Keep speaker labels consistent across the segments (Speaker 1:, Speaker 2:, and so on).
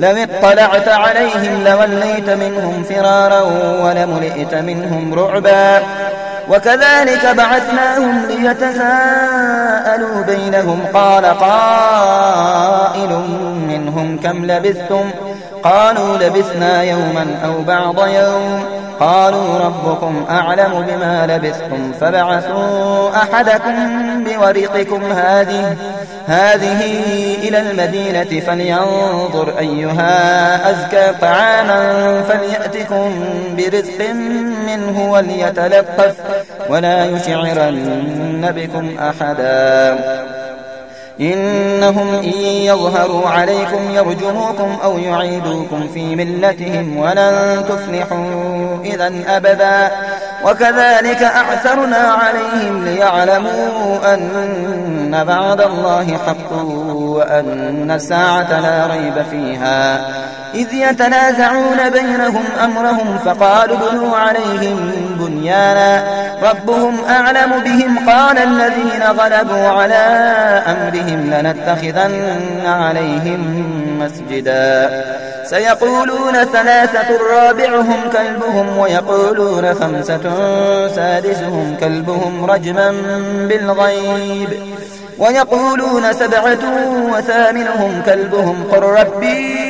Speaker 1: لو اطلعت عليهم لوليت منهم فرارا ولملئت منهم رعبا. وكذلك بعثناهم ليتساءلوا بينهم قال قائل منهم كم لبثتم؟ قالوا لبثنا يوما أو بعض يوم. قالوا ربكم أعلم بما لبثتم فبعثوا أحدكم بورقكم هذه. هذه إلى المدينة فلينظر أيها أزكى طعاما فليأتكم برزق منه وليتلطف ولا يشعرن بكم أحدا. إنهم إن يظهروا عليكم يرجموكم أو يعيدوكم في ملتهم ولن تفلحوا. إذا أبدا. وكذلك أعثرنا عليهم ليعلموا أن بعد الله حق وأن الساعة لا ريب فيها. إذ يتنازعون بينهم أمرهم فقالوا بنوا عليهم بنيانا ربهم أعلم بهم قال الذين غلبوا على أمرهم لنتخذن عليهم مسجدا سيقولون ثلاثة رابعهم كلبهم ويقولون خمسة سادسهم كلبهم رجما بالغيب ويقولون سبعة وثامنهم كلبهم قل ربي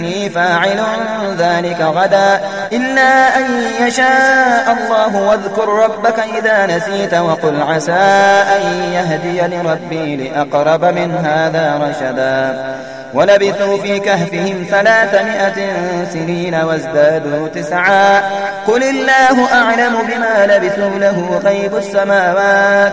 Speaker 1: إني فاعل ذلك غدا. إلا أن يشاء الله واذكر ربك إذا نسيت وقل عسى أن يهدي لربي لأقرب من هذا رشدا. ولبثوا في كهفهم ثلاثمائة سنين وازدادوا تسعا. قل الله أعلم بما لبثوا له غيب السماوات.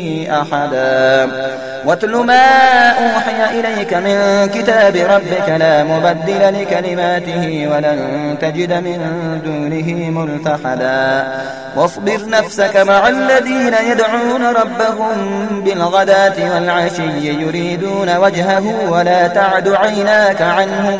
Speaker 1: أحدا. واتل ما أوحي إليك من كتاب ربك لا مبدل لكلماته ولن تجد من دونه ملتحدا. واصبر نفسك مع الذين يدعون ربهم بالغداة والعشي يريدون وجهه ولا تعد عيناك عنهم.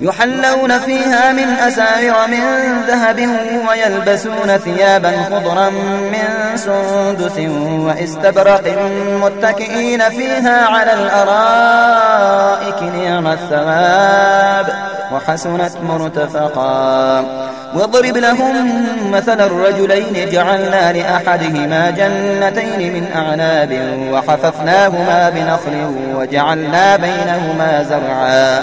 Speaker 1: يحلون فيها من أساور من ذهب ويلبسون ثيابا خضرا من سندس وإستبرق متكئين فيها على الأرائك نعم الثواب وحسنت مرتفقا. واضرب لهم مثل الرجلين جعلنا لأحدهما جنتين من أعناب وحففناهما بنخل وجعلنا بينهما زرعا.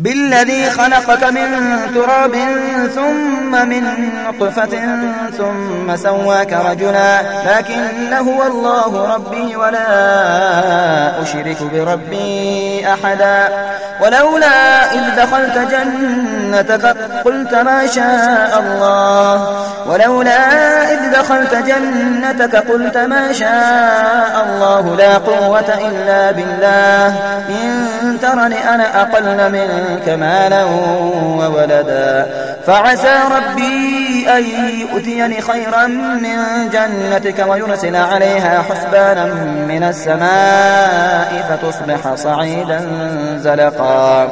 Speaker 1: بالذي خلقك من تراب ثم من نطفة ثم سواك رجلا لكن هو الله ربي ولا أشرك بربي أحدا. ولولا إذ دخلت جنتك قلت ما شاء الله. ولولا إذ دخلت جنتك قلت ما شاء الله. لا قوة إلا بالله. إن ترني أنا أقل من كمالا وولدا. فعسى ربي أن يؤتيني خيرا من جنتك ويرسل عليها حسبانا من السماء فتصبح صعيدا زلقا.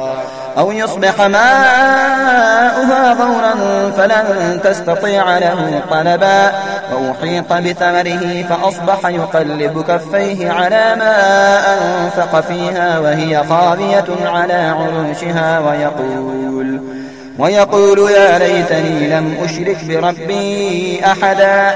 Speaker 1: أو يصبح ماؤها غورا فلن تستطيع له طلبا. وأحيط بثمره فأصبح يقلب كفيه على ما أنفق فيها وهي خاوية على عروشها ويقول ويقول يا ليتني لم أشرك بربي أحدا.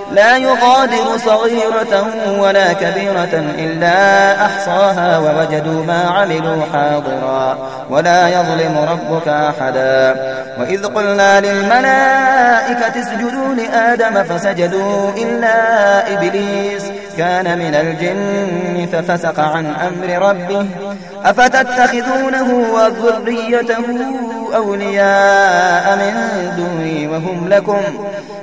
Speaker 1: لا يغادر صغيرة ولا كبيرة إلا أحصاها ووجدوا ما عملوا حاضرا ولا يظلم ربك أحدا. وإذ قلنا للملائكة اسجدوا لآدم فسجدوا إلا إبليس كان من الجن ففسق عن أمر ربه. أفتتخذونه وذريته أولياء من دوني وهم لكم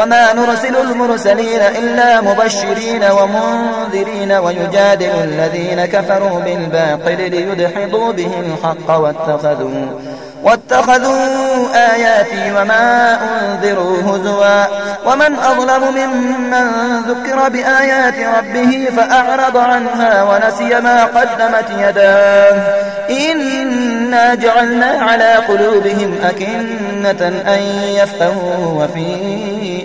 Speaker 1: وما نرسل المرسلين إلا مبشرين ومنذرين ويجادل الذين كفروا بالباطل ليدحضوا به الحق واتخذوا واتخذوا آياتي وما أنذروا هزوا. ومن أظلم ممن ذكر بآيات ربه فأعرض عنها ونسي ما قدمت يداه. إنا جعلنا على قلوبهم أكنة أن يفقهوا وفي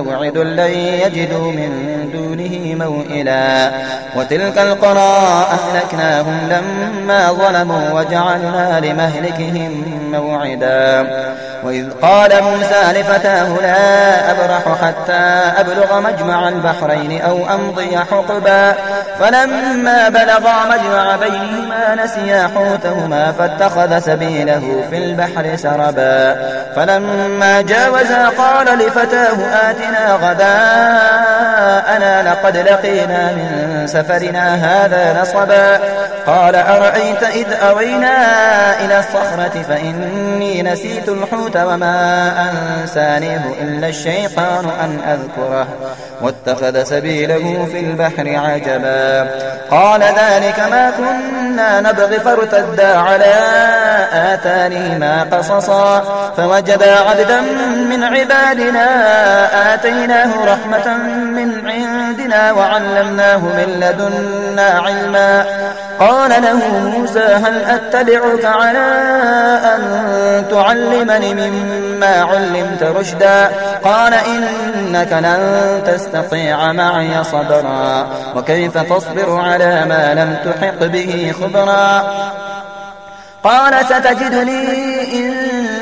Speaker 1: موعد لن يجدوا من دونه موئلا. وتلك القرى أهلكناهم لما ظلموا وجعلنا لمهلكهم موعدا. وإذ قال موسى لفتاه لا أبرح حتى أبلغ مجمع البحرين أو أمضي حقبا. فلما بلغا مجمع بينهما نسيا حوتهما فاتخذ سبيله في البحر سربا. فلما جاوزا قال لفتاه آتنا غداءنا لقد لقينا من سفرنا هذا نصبا. قال أرأيت إذ أوينا إلى الصخرة فإني نسيت الحوت وما أنسانيه إلا الشيطان أن أذكره. واتخذ سبيله في البحر عجبا. قال ذلك ما كنا نبغي فارتدا على آثارهما قصصا. فوجدا عبدا من عبادنا آتيناه رحمة من عندنا وعلمناه من لدنا علما. قال له موسى هل أتبعك على أن تعلمني مما علمت رشدا؟ قال إنك لن تستطيع معي صبرا. وكيف تصبر على ما لم تحق به خبرا؟ قال ستجدني إن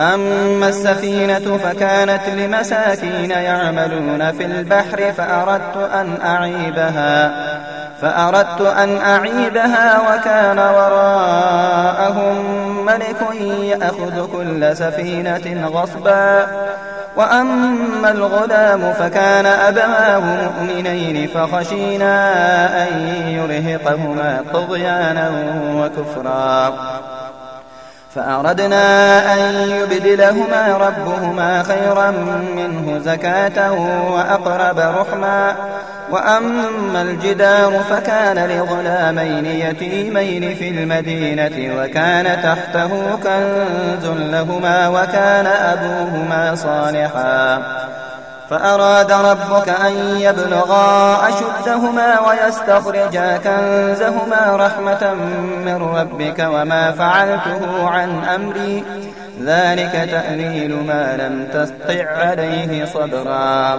Speaker 1: أما السفينة فكانت لمساكين يعملون في البحر فأردت أن أعيبها فأردت أن أعيبها وكان وراءهم ملك يأخذ كل سفينة غصبا. وأما الغلام فكان أبواه مؤمنين فخشينا أن يرهقهما طغيانا وكفرا. فأردنا أن يبدلهما ربهما خيرا منه زكاة وأقرب رحما وأما الجدار فكان لغلامين يتيمين في المدينة وكان تحته كنز لهما وكان أبوهما صالحا فأراد ربك أن يبلغا أشدهما ويستخرجا كنزهما رحمة من ربك وما فعلته عن أمري. ذلك تأليل ما لم تسطع عليه صبرا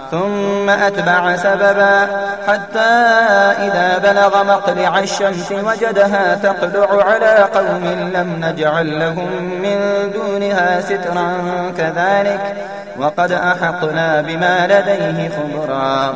Speaker 1: ثم أتبع سببا حتى إذا بلغ مطلع الشمس وجدها تقلع على قوم لم نجعل لهم من دونها سترا كذلك. وقد أحقنا بما لديه خبرا.